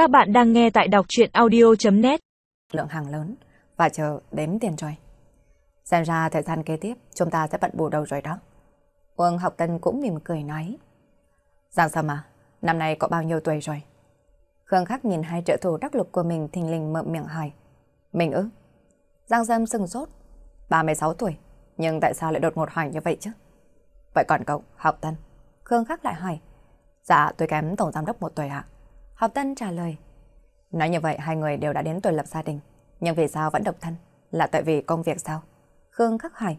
Các bạn đang nghe tại đọc chuyện audio.net Lượng hàng lớn và chờ đếm tiền rồi. Xem ra thời gian kế tiếp chúng ta sẽ bận bù đầu rồi đó. Uông học tân cũng mỉm cười nói. Giang Sâm à, năm nay có bao nhiêu tuổi rồi? Khương Khắc nhìn hai trợ thủ đắc lực của mình thình lình mượm miệng hỏi. Mình ư? Giang Sâm sừng sốt. 36 tuổi, nhưng tại sao lại đột ngột hỏi như vậy chứ? Vậy còn cậu, học tân? Khương Khắc lại hỏi. Dạ, tôi kém tổng giám đốc một tuổi ạ. Học tân trả lời. Nói như vậy hai người đều đã đến tuổi lập gia đình. Nhưng vì sao vẫn độc thân? Là tại vì công việc sao? Khương khắc hỏi.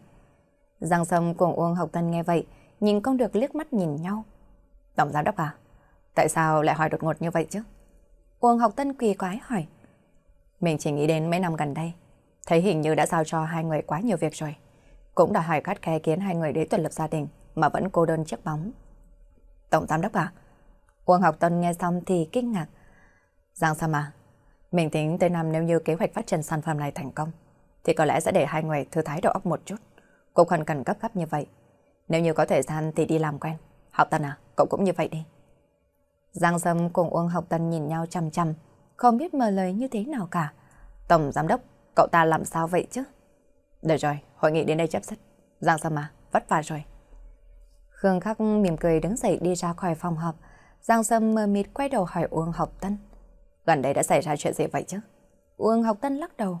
Giang Sâm cùng Uông Học Tân nghe vậy, nhìn không được liếc mắt nhìn nhau. Tổng giám đốc à? Tại sao lại hỏi đột ngột như vậy chứ? Uông Học Tân quỳ quái hỏi. Mình chỉ nghĩ đến mấy năm gần đây, thấy hình như đã giao cho hai người quá nhiều việc rồi. Cũng đã hỏi khát khe kiến hai người đến tuần lập gia đình mà vẫn cô đơn chiếc bóng. Tổng giám đốc à? Uông học tân nghe xong thì kinh ngạc. Giang Sam à, mình tính tới năm nếu như kế hoạch phát triển sản phẩm này thành công, thì có lẽ sẽ để hai người thư thái đầu óc một chút. Cũng không cần cấp gấp như vậy. Nếu như có thời gian thì đi làm quen. Học tân à, cậu cũng như vậy đi. Giang Sâm cùng Uông Học Tân nhìn nhau chăm chăm, không biết mở lời như thế nào cả. Tổng giám đốc, cậu ta làm sao vậy chứ? Được rồi, hội nghị đến đây chấp dứt. Giang Sâm à, vất vả rồi. Khương Khắc mỉm cười đứng dậy đi ra khỏi phòng họp. Giang Sâm mờ mịt quay đầu hỏi Uông Học Tân. Gần đây đã xảy ra chuyện gì vậy chứ? Uông Học Tân lắc đầu.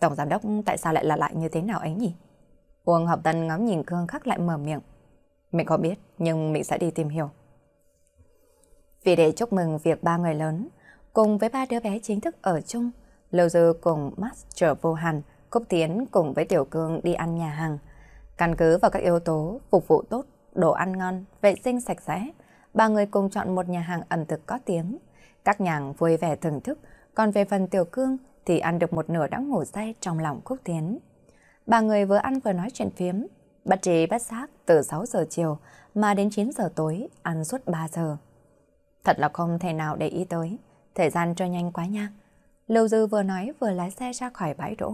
Tổng giám đốc tại sao lại là lại như thế nào ấy nhỉ? Uông Học Tân ngắm nhìn Khương Khắc lại mở miệng. Mình có biết, nhưng mình sẽ đi tìm hiểu. Vì để chúc mừng việc ba người lớn, cùng với ba đứa bé chính thức ở chung, Lâu Dư cùng Master Vô Hàn, Cúc Tiến cùng với Tiểu Cương đi ăn nhà hàng. Căn cứ vào các yếu tố phục vụ tốt, đồ ăn ngon, vệ sinh sạch sẽ, ba người cùng chọn một nhà hàng ẩm thực có tiếng. Các nhàng vui vẻ thưởng thức, còn về phần Tiểu Cương thì ăn được một nửa đã ngủ say trong lòng Cúc Tiến. Ba người vừa ăn vừa nói chuyện phiếm, bất trí bất giác từ 6 giờ chiều mà đến 9 giờ tối, ăn suốt 3 giờ. Thật là không thể nào để ý tới, thời gian trôi nhanh quá nha. Lưu Dư vừa nói vừa lái xe ra khỏi bãi đỗ.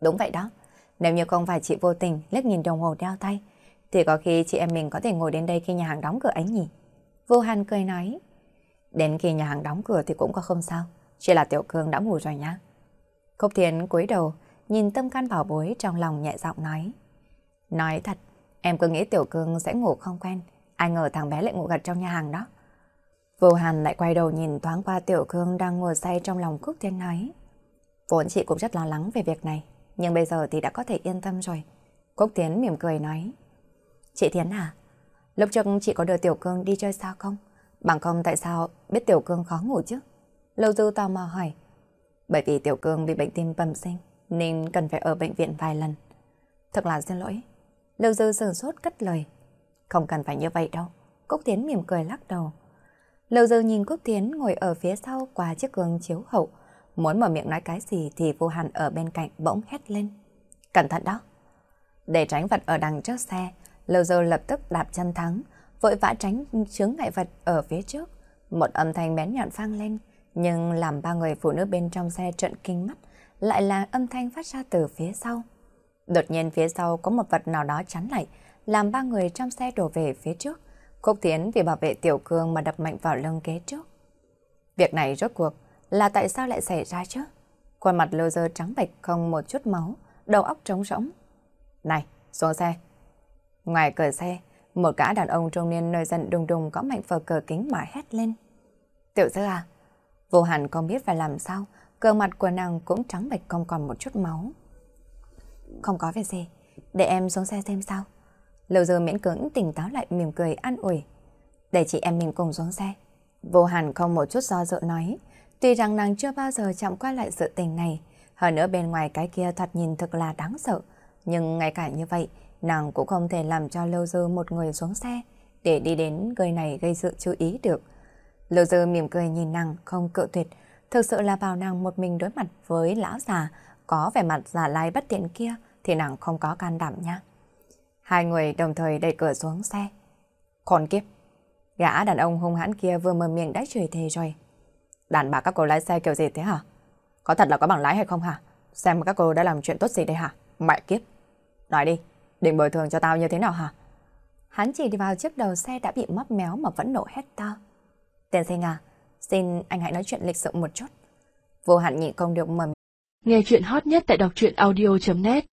Đúng vậy đó, nếu như không phải chị vô tình liếc nhìn đồng hồ đeo tay, thì có khi chị em mình có thể ngồi đến đây khi nhà hàng đóng cửa ấy nhỉ? Vô Hàn cười nói. Đến khi nhà hàng đóng cửa thì cũng có không sao, chỉ là Tiểu Cương đã ngủ rồi nhá. Khúc Thiến cúi đầu, nhìn tâm can bảo bối trong lòng nhẹ giọng nói. Nói thật, em cứ nghĩ Tiểu Cương sẽ ngủ không quen, ai ngờ thằng bé lại ngủ gật trong nhà hàng đó. Vô Hàn lại quay đầu nhìn thoáng qua Tiểu Cương đang ngồi say trong lòng Cúc Thiên nói. Vốn chị cũng rất lo lắng về việc này, nhưng bây giờ thì đã có thể yên tâm rồi. Cúc Tiến mỉm cười nói. Chị Thiến à, lúc trước chị có đưa Tiểu Cương đi chơi sao không? Bằng không tại sao biết Tiểu Cương khó ngủ chứ? Lâu Dư tò mò hỏi. Bởi vì Tiểu Cương bị bệnh tim bẩm sinh nên cần phải ở bệnh viện vài lần. Thật là xin lỗi. Lâu Dư sừng sốt cất lời. Không cần phải như vậy đâu. Cúc Thiến mỉm cười lắc đầu. Lâu Dư nhìn Cúc Thiến ngồi ở phía sau qua chiếc gương chiếu hậu. Muốn mở miệng nói cái gì thì vô hàn ở bên cạnh bỗng hét lên. Cẩn thận đó. Để tránh vật ở đằng trước xe, Lâu dâu lập tức đạp chân thắng, vội vã tránh chướng ngại vật ở phía trước. Một âm thanh bén nhọn vang lên, nhưng làm ba người phụ nữ bên trong xe trợn kinh mắt, lại là âm thanh phát ra từ phía sau. Đột nhiên phía sau có một vật nào đó chắn lại, làm ba người trong xe đổ về phía trước. Cúc Tiến vì bảo vệ Tiểu Cương mà đập mạnh vào lưng ghế trước. Việc này rốt cuộc là tại sao lại xảy ra chứ? Khuôn mặt lơ dơ trắng bệch không một chút máu, đầu óc trống rỗng. Này, xuống xe. Ngoài cửa xe, một gã đàn ông trung niên nơi dân đùng đùng có mạnh phờ cờ kính mà hét lên. Tiểu sư à? Vô hẳn không biết phải làm sao, cơ mặt của nàng cũng trắng bệch không còn một chút máu. Không có việc gì, để em xuống xe xem sao. Lâu giờ miễn cưỡng tỉnh táo lại mỉm cười an ủi. Để chị em mình cùng xuống xe. Vô hẳn không một chút do dự nói. Tuy rằng nàng chưa bao giờ chạm qua lại sự tình này, hơn nữa bên ngoài cái kia thật nhìn thật là đáng sợ. Nhưng ngay cả như vậy, nàng cũng không thể làm cho Lâu Dư một người xuống xe để đi đến gây này gây sự chú ý được. Lâu Dư mỉm cười nhìn nàng không cự tuyệt, thực sự là bảo nàng một mình đối mặt với lão già, có vẻ mặt giả lai bất tiện kia thì nàng không có can đảm nha. Hai người đồng thời đẩy cửa xuống xe. Khốn kiếp! Gã đàn ông hung hãn kia vừa mở miệng đã chửi thề rồi. Đàn bà các cô lái xe kiểu gì thế hả? Có thật là có bằng lái hay không hả? Xem các cô đã làm chuyện tốt gì đây hả? Mẹ kiếp! Nói đi, định bồi thường cho tao như thế nào hả? Hắn chỉ đi vào chiếc đầu xe đã bị móc méo mà vẫn nổ hét to. Tiền sinh à, xin anh hãy nói chuyện lịch sự một chút. Vô hạn nhị công được mầm. Nghe chuyện hot nhất tại đọc truyện audio.net